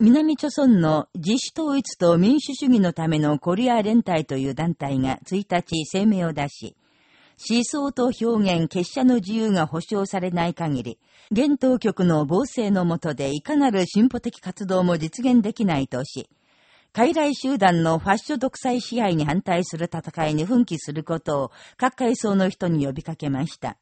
南朝村の自主統一と民主主義のためのコリア連帯という団体が1日声明を出し、思想と表現、結社の自由が保障されない限り、現当局の防政の下でいかなる進歩的活動も実現できないとし、傀儡集団のファッショ独裁支配に反対する戦いに奮起することを各階層の人に呼びかけました。